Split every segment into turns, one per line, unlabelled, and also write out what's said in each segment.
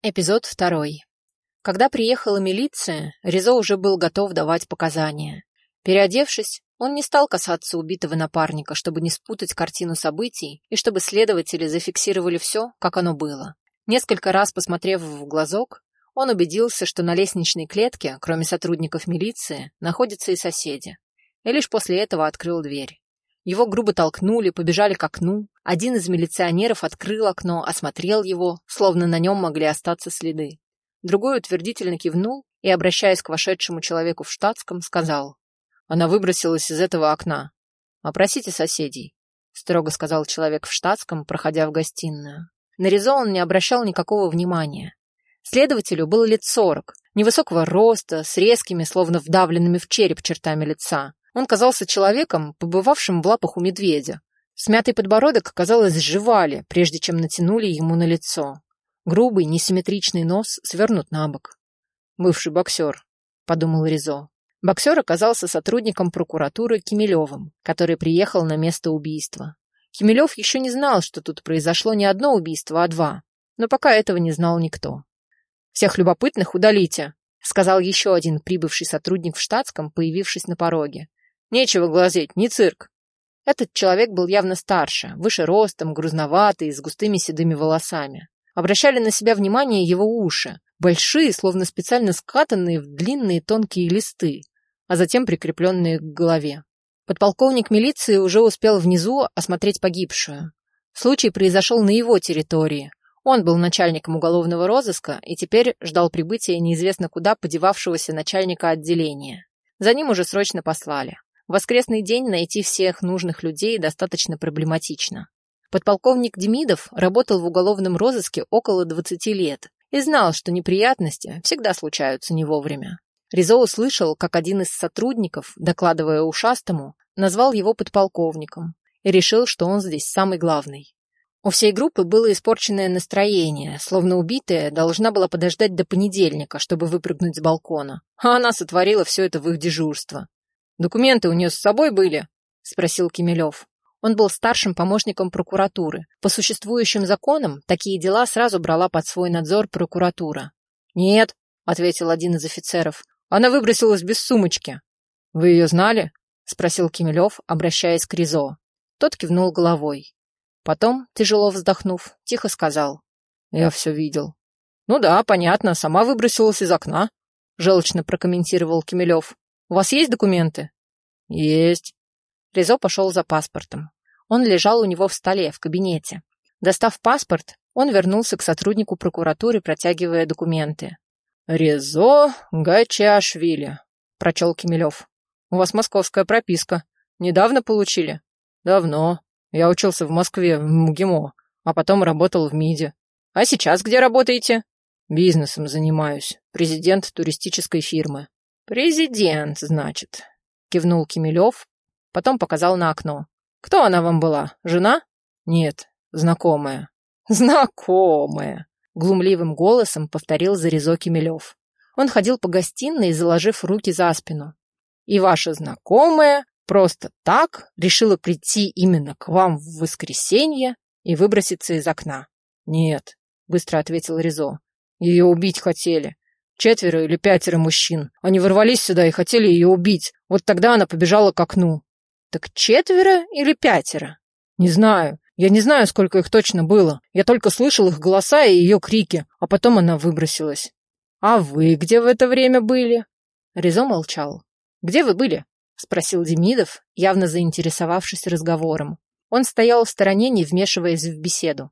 Эпизод второй. Когда приехала милиция, Ризо уже был готов давать показания. Переодевшись, он не стал касаться убитого напарника, чтобы не спутать картину событий и чтобы следователи зафиксировали все, как оно было. Несколько раз посмотрев в глазок, он убедился, что на лестничной клетке, кроме сотрудников милиции, находятся и соседи. И лишь после этого открыл дверь. Его грубо толкнули, побежали к окну. Один из милиционеров открыл окно, осмотрел его, словно на нем могли остаться следы. Другой утвердительно кивнул и, обращаясь к вошедшему человеку в штатском, сказал. Она выбросилась из этого окна. «Опросите соседей», — строго сказал человек в штатском, проходя в гостиную. На Ризо он не обращал никакого внимания. Следователю было лет сорок, невысокого роста, с резкими, словно вдавленными в череп чертами лица. Он казался человеком, побывавшим в лапах у медведя. Смятый подбородок, казалось, сживали, прежде чем натянули ему на лицо. Грубый, несимметричный нос свернут на бок. «Бывший боксер», — подумал Ризо. Боксер оказался сотрудником прокуратуры Кемелевым, который приехал на место убийства. Кемелев еще не знал, что тут произошло не одно убийство, а два. Но пока этого не знал никто. «Всех любопытных удалите», — сказал еще один прибывший сотрудник в штатском, появившись на пороге. Нечего глазеть, не цирк. Этот человек был явно старше, выше ростом, грузноватый, с густыми седыми волосами. Обращали на себя внимание его уши, большие, словно специально скатанные в длинные тонкие листы, а затем прикрепленные к голове. Подполковник милиции уже успел внизу осмотреть погибшую. Случай произошел на его территории. Он был начальником уголовного розыска и теперь ждал прибытия неизвестно куда подевавшегося начальника отделения. За ним уже срочно послали. В воскресный день найти всех нужных людей достаточно проблематично. Подполковник Демидов работал в уголовном розыске около 20 лет и знал, что неприятности всегда случаются не вовремя. Ризо услышал, как один из сотрудников, докладывая ушастому, назвал его подполковником и решил, что он здесь самый главный. У всей группы было испорченное настроение, словно убитая должна была подождать до понедельника, чтобы выпрыгнуть с балкона, а она сотворила все это в их дежурство. «Документы у нее с собой были?» — спросил Кемелев. Он был старшим помощником прокуратуры. По существующим законам такие дела сразу брала под свой надзор прокуратура. «Нет», — ответил один из офицеров, — «она выбросилась без сумочки». «Вы ее знали?» — спросил Кемелев, обращаясь к Ризо. Тот кивнул головой. Потом, тяжело вздохнув, тихо сказал. «Я все видел». «Ну да, понятно, сама выбросилась из окна», — желчно прокомментировал Кемелев. У вас есть документы? Есть. Ризо пошел за паспортом. Он лежал у него в столе, в кабинете. Достав паспорт, он вернулся к сотруднику прокуратуры, протягивая документы. «Резо Гачашвили», — прочел Кемелев. «У вас московская прописка. Недавно получили?» «Давно. Я учился в Москве, в МГИМО, а потом работал в МИДе. А сейчас где работаете?» «Бизнесом занимаюсь. Президент туристической фирмы». «Президент, значит», — кивнул Кемелев, потом показал на окно. «Кто она вам была? Жена?» «Нет, знакомая». «Знакомая», — глумливым голосом повторил Зарезо Кемелев. Он ходил по гостиной, заложив руки за спину. «И ваша знакомая просто так решила прийти именно к вам в воскресенье и выброситься из окна?» «Нет», — быстро ответил Ризо. «Ее убить хотели. Четверо или пятеро мужчин. Они ворвались сюда и хотели ее убить. Вот тогда она побежала к окну. Так четверо или пятеро? Не знаю. Я не знаю, сколько их точно было. Я только слышал их голоса и ее крики, а потом она выбросилась. А вы где в это время были? Резо молчал. Где вы были? Спросил Демидов, явно заинтересовавшись разговором. Он стоял в стороне, не вмешиваясь в беседу.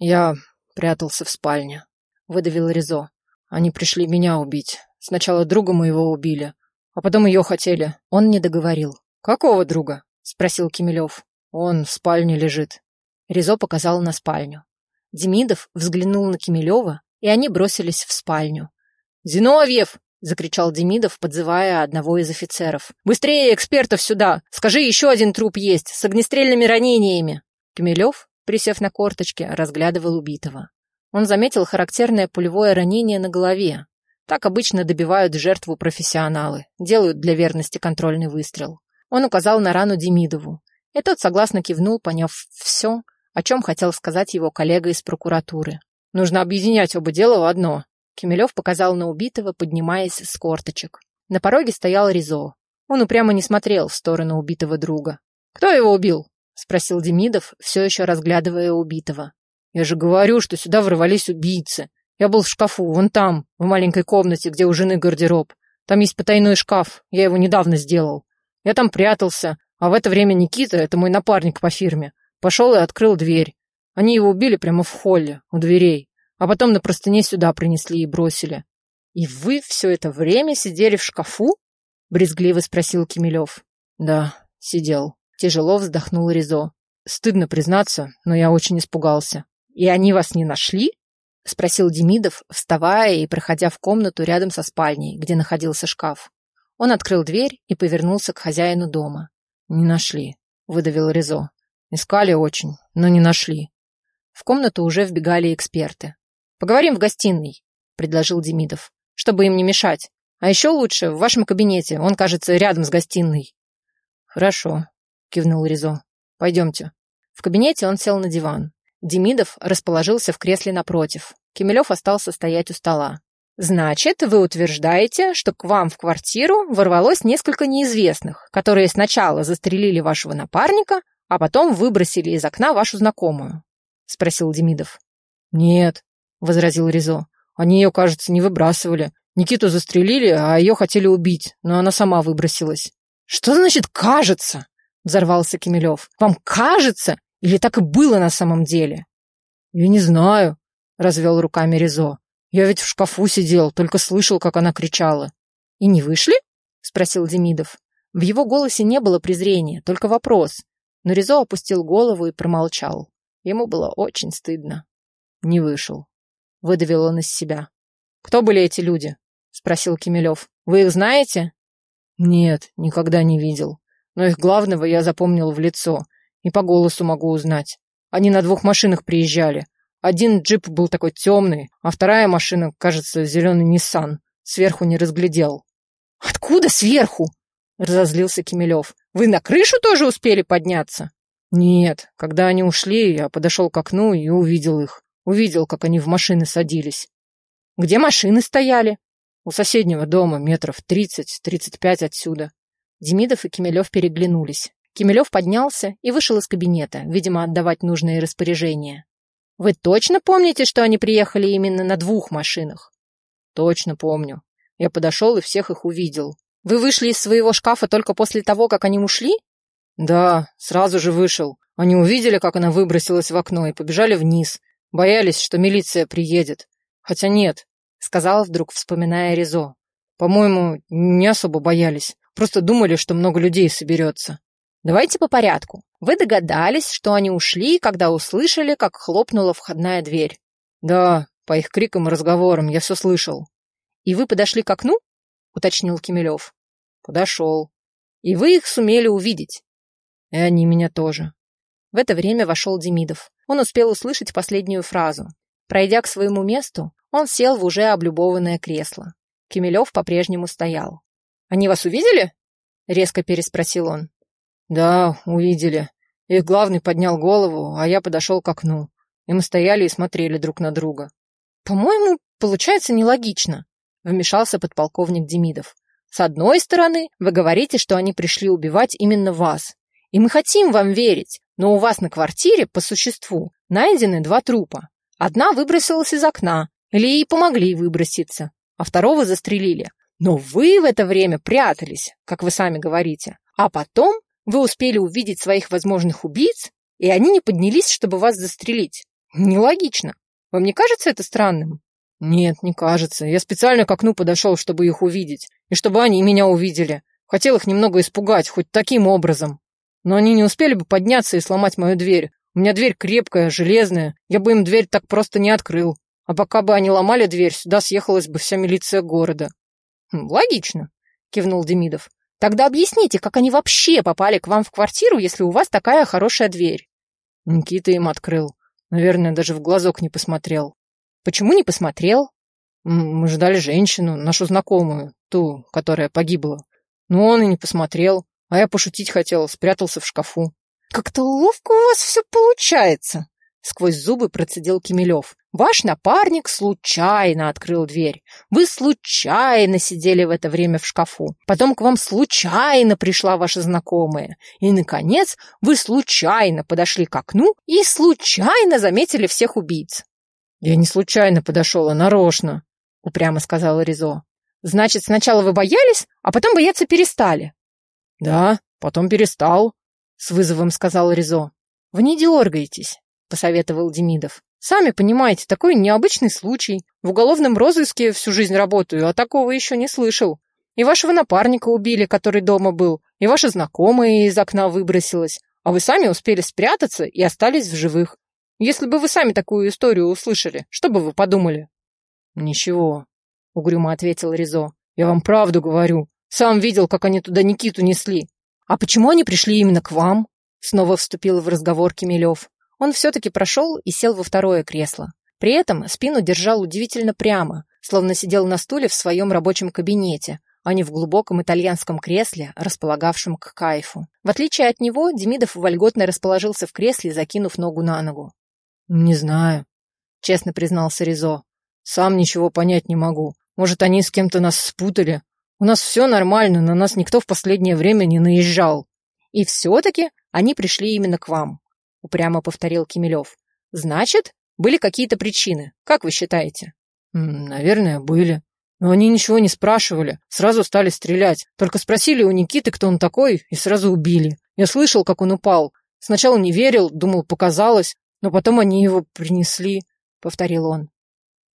Я прятался в спальне, выдавил Резо. Они пришли меня убить. Сначала друга моего убили, а потом ее хотели. Он не договорил. Какого друга? Спросил Кемелев. Он в спальне лежит. Ризо показал на спальню. Демидов взглянул на Кемелева, и они бросились в спальню. «Зиновьев!» — закричал Демидов, подзывая одного из офицеров. «Быстрее экспертов сюда! Скажи, еще один труп есть, с огнестрельными ранениями!» Кемелев, присев на корточки, разглядывал убитого. Он заметил характерное пулевое ранение на голове. Так обычно добивают жертву профессионалы, делают для верности контрольный выстрел. Он указал на рану Демидову, и тот согласно кивнул, поняв все, о чем хотел сказать его коллега из прокуратуры. Нужно объединять оба дела в одно. Кемелев показал на убитого, поднимаясь с корточек. На пороге стоял Ризо. Он упрямо не смотрел в сторону убитого друга. «Кто его убил?» — спросил Демидов, все еще разглядывая убитого. «Я же говорю, что сюда ворвались убийцы. Я был в шкафу, вон там, в маленькой комнате, где у жены гардероб. Там есть потайной шкаф, я его недавно сделал. Я там прятался, а в это время Никита, это мой напарник по фирме, пошел и открыл дверь. Они его убили прямо в холле, у дверей, а потом на простыне сюда принесли и бросили. «И вы все это время сидели в шкафу?» — брезгливо спросил Кемелев. «Да, сидел». Тяжело вздохнул Ризо. «Стыдно признаться, но я очень испугался». «И они вас не нашли?» — спросил Демидов, вставая и проходя в комнату рядом со спальней, где находился шкаф. Он открыл дверь и повернулся к хозяину дома. «Не нашли», — выдавил Ризо. «Искали очень, но не нашли». В комнату уже вбегали эксперты. «Поговорим в гостиной», — предложил Демидов, «чтобы им не мешать. А еще лучше в вашем кабинете, он, кажется, рядом с гостиной». «Хорошо», — кивнул Ризо. «Пойдемте». В кабинете он сел на диван. Демидов расположился в кресле напротив. Кемелев остался стоять у стола. «Значит, вы утверждаете, что к вам в квартиру ворвалось несколько неизвестных, которые сначала застрелили вашего напарника, а потом выбросили из окна вашу знакомую?» — спросил Демидов. «Нет», — возразил Ризо. «Они ее, кажется, не выбрасывали. Никиту застрелили, а ее хотели убить, но она сама выбросилась». «Что значит «кажется»?» — взорвался Кемелев. «Вам кажется? Или так и было на самом деле?» «Я не знаю», — развел руками Ризо. «Я ведь в шкафу сидел, только слышал, как она кричала». «И не вышли?» — спросил Демидов. В его голосе не было презрения, только вопрос. Но Ризо опустил голову и промолчал. Ему было очень стыдно. Не вышел. Выдавил он из себя. «Кто были эти люди?» — спросил Кемелев. «Вы их знаете?» «Нет, никогда не видел. Но их главного я запомнил в лицо. И по голосу могу узнать. Они на двух машинах приезжали. Один джип был такой темный, а вторая машина, кажется, зеленый Ниссан. Сверху не разглядел. «Откуда сверху?» — разозлился Кемелев. «Вы на крышу тоже успели подняться?» Нет, когда они ушли, я подошел к окну и увидел их. Увидел, как они в машины садились. Где машины стояли? У соседнего дома, метров тридцать-тридцать пять отсюда. Демидов и Кемелев переглянулись. Кемелев поднялся и вышел из кабинета, видимо, отдавать нужные распоряжения. «Вы точно помните, что они приехали именно на двух машинах?» «Точно помню. Я подошел и всех их увидел. Вы вышли из своего шкафа только после того, как они ушли?» Да, сразу же вышел. Они увидели, как она выбросилась в окно и побежали вниз. Боялись, что милиция приедет. Хотя нет, сказал вдруг, вспоминая Ризо. По-моему, не особо боялись. Просто думали, что много людей соберется. Давайте по порядку. Вы догадались, что они ушли, когда услышали, как хлопнула входная дверь. Да, по их крикам и разговорам я все слышал. И вы подошли к окну? Уточнил Кемелев. Подошел. И вы их сумели увидеть. И они меня тоже. В это время вошел Демидов. Он успел услышать последнюю фразу. Пройдя к своему месту, он сел в уже облюбованное кресло. Кемелев по-прежнему стоял. «Они вас увидели?» — резко переспросил он. «Да, увидели. Их главный поднял голову, а я подошел к окну. И мы стояли и смотрели друг на друга». «По-моему, получается нелогично», — вмешался подполковник Демидов. «С одной стороны, вы говорите, что они пришли убивать именно вас, и мы хотим вам верить, но у вас на квартире, по существу, найдены два трупа. Одна выбросилась из окна, или ей помогли выброситься, а второго застрелили. Но вы в это время прятались, как вы сами говорите. А потом вы успели увидеть своих возможных убийц, и они не поднялись, чтобы вас застрелить. Нелогично. Вам не кажется это странным? Нет, не кажется. Я специально к окну подошел, чтобы их увидеть. И чтобы они меня увидели. Хотел их немного испугать, хоть таким образом. Но они не успели бы подняться и сломать мою дверь. У меня дверь крепкая, железная. Я бы им дверь так просто не открыл. А пока бы они ломали дверь, сюда съехалась бы вся милиция города. Хм, логично, кивнул Демидов. Тогда объясните, как они вообще попали к вам в квартиру, если у вас такая хорошая дверь? Никита им открыл. Наверное, даже в глазок не посмотрел. Почему не посмотрел? Мы ждали женщину, нашу знакомую, ту, которая погибла. Но он и не посмотрел. А я пошутить хотел, спрятался в шкафу. «Как-то ловко у вас все получается», — Сквозь зубы процедил Кемелев. Ваш напарник случайно открыл дверь. Вы случайно сидели в это время в шкафу. Потом к вам случайно пришла ваша знакомая. И, наконец, вы случайно подошли к окну и случайно заметили всех убийц. Я не случайно подошел, а нарочно, упрямо сказала Ризо. Значит, сначала вы боялись, а потом бояться перестали. Да, потом перестал, с вызовом сказал Ризо. Вы не дергайтесь. — посоветовал Демидов. «Сами понимаете, такой необычный случай. В уголовном розыске всю жизнь работаю, а такого еще не слышал. И вашего напарника убили, который дома был, и ваша знакомая из окна выбросилась, а вы сами успели спрятаться и остались в живых. Если бы вы сами такую историю услышали, что бы вы подумали?» «Ничего», — угрюмо ответил Ризо. «Я вам правду говорю. Сам видел, как они туда Никиту несли. А почему они пришли именно к вам?» Снова вступил в разговор Кемелев. Он все-таки прошел и сел во второе кресло. При этом спину держал удивительно прямо, словно сидел на стуле в своем рабочем кабинете, а не в глубоком итальянском кресле, располагавшем к кайфу. В отличие от него, Демидов вольготно расположился в кресле, закинув ногу на ногу. «Не знаю», — честно признался Ризо. «Сам ничего понять не могу. Может, они с кем-то нас спутали? У нас все нормально, на нас никто в последнее время не наезжал». «И все-таки они пришли именно к вам», упрямо повторил Кемелев. Значит, были какие-то причины. Как вы считаете? Наверное, были. Но они ничего не спрашивали, сразу стали стрелять. Только спросили у Никиты, кто он такой, и сразу убили. Я слышал, как он упал. Сначала не верил, думал, показалось, но потом они его принесли, повторил он.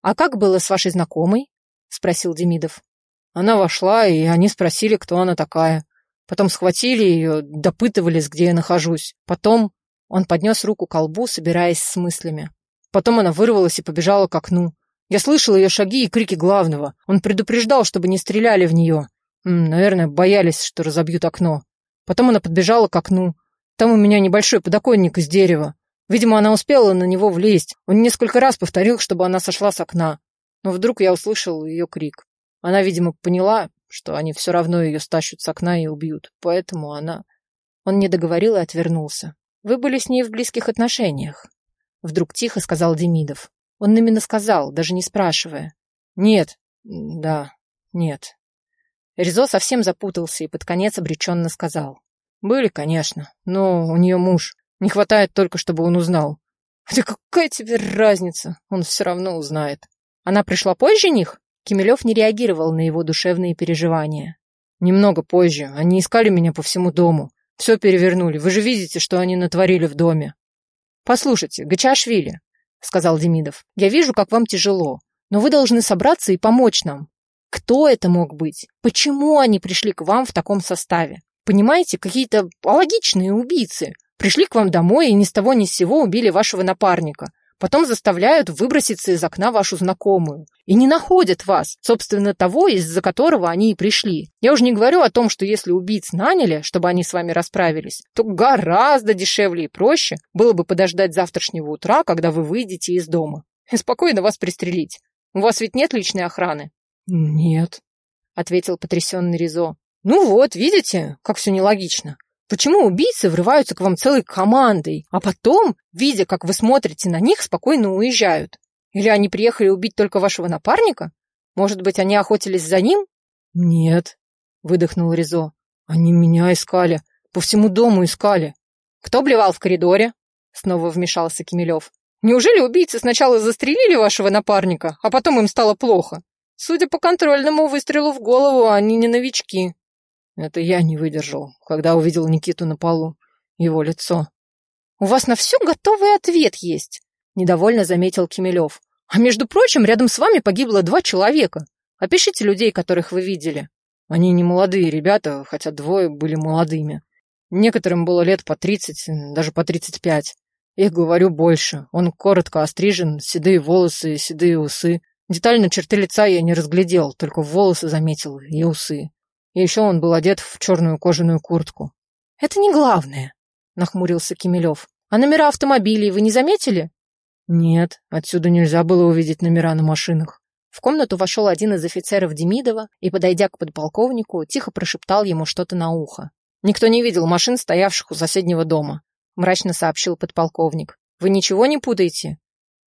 А как было с вашей знакомой? спросил Демидов. Она вошла, и они спросили, кто она такая. Потом схватили ее, допытывались, где я нахожусь. Потом он поднес руку к колбу, собираясь с мыслями. Потом она вырвалась и побежала к окну. Я слышал ее шаги и крики главного. Он предупреждал, чтобы не стреляли в нее. Наверное, боялись, что разобьют окно. Потом она подбежала к окну. Там у меня небольшой подоконник из дерева. Видимо, она успела на него влезть. Он несколько раз повторил, чтобы она сошла с окна. Но вдруг я услышал ее крик. Она, видимо, поняла, что они все равно ее стащат с окна и убьют. Поэтому она... Он не договорил и отвернулся. Вы были с ней в близких отношениях. Вдруг тихо сказал Демидов. Он именно сказал, даже не спрашивая. Нет, да, нет. Ризо совсем запутался и под конец обреченно сказал. Были, конечно, но у нее муж. Не хватает только, чтобы он узнал. Да какая теперь разница? Он все равно узнает. Она пришла позже них? Кемелев не реагировал на его душевные переживания. Немного позже. Они искали меня по всему дому. Все перевернули. Вы же видите, что они натворили в доме. Послушайте, Гачашвили, сказал Демидов, я вижу, как вам тяжело, но вы должны собраться и помочь нам. Кто это мог быть? Почему они пришли к вам в таком составе? Понимаете, какие-то алогичные убийцы. Пришли к вам домой и ни с того ни с сего убили вашего напарника. Потом заставляют выброситься из окна вашу знакомую. И не находят вас, собственно, того, из-за которого они и пришли. Я уже не говорю о том, что если убийц наняли, чтобы они с вами расправились, то гораздо дешевле и проще было бы подождать завтрашнего утра, когда вы выйдете из дома. И спокойно вас пристрелить. У вас ведь нет личной охраны? Нет, ответил потрясенный Ризо. Ну вот, видите, как все нелогично. Почему убийцы врываются к вам целой командой, а потом, видя, как вы смотрите на них, спокойно уезжают? Или они приехали убить только вашего напарника? Может быть, они охотились за ним? Нет, выдохнул Ризо. Они меня искали, по всему дому искали. Кто блевал в коридоре? Снова вмешался Кемелев. Неужели убийцы сначала застрелили вашего напарника, а потом им стало плохо? Судя по контрольному выстрелу в голову, они не новички. Это я не выдержал, когда увидел Никиту на полу. Его лицо. «У вас на все готовый ответ есть», — недовольно заметил Кемелев. «А между прочим, рядом с вами погибло два человека. Опишите людей, которых вы видели». Они не молодые ребята, хотя двое были молодыми. Некоторым было лет по тридцать, даже по тридцать пять. Их, говорю, больше. Он коротко острижен, седые волосы, седые усы. Детально черты лица я не разглядел, только волосы заметил и усы. И еще он был одет в черную кожаную куртку. «Это не главное», — нахмурился Кемелев. «А номера автомобилей вы не заметили?» «Нет, отсюда нельзя было увидеть номера на машинах». В комнату вошел один из офицеров Демидова и, подойдя к подполковнику, тихо прошептал ему что-то на ухо. «Никто не видел машин, стоявших у соседнего дома», — мрачно сообщил подполковник. Вы ничего не путаете?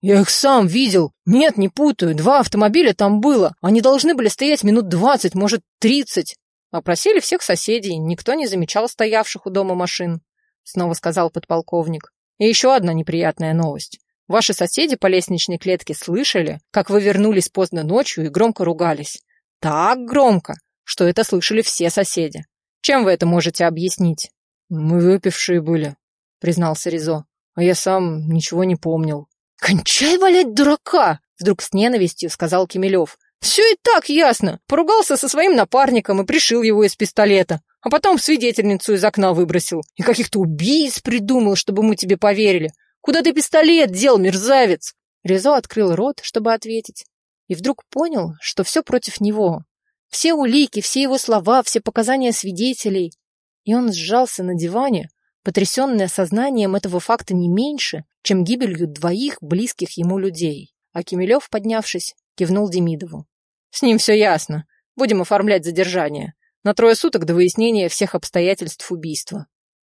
Я их сам видел. Нет, не путаю. Два автомобиля там было. Они должны были стоять минут двадцать, может, тридцать.
Опросили всех соседей, никто не замечал стоявших у дома машин, снова сказал подполковник. И еще одна неприятная новость. Ваши соседи по лестничной клетке слышали, как вы вернулись поздно ночью и громко ругались. Так громко, что это слышали все соседи. Чем вы это можете объяснить?
Мы выпившие были, признался Ризо. А я сам ничего не помнил.
«Кончай валять дурака!» — вдруг с ненавистью сказал Кемелев. «Все и так ясно. Поругался со своим напарником и пришил его из пистолета. А потом свидетельницу из окна выбросил. И каких-то убийц придумал, чтобы мы тебе поверили. Куда ты пистолет дел, мерзавец?» Резо открыл рот, чтобы ответить. И вдруг понял, что все против него. Все улики, все его слова, все показания свидетелей. И он сжался на диване, потрясенный осознанием этого факта не меньше, чем гибелью двоих близких ему людей. А Кемелев, поднявшись, кивнул Демидову. «С ним все ясно. Будем оформлять задержание. На трое суток до выяснения всех обстоятельств убийства.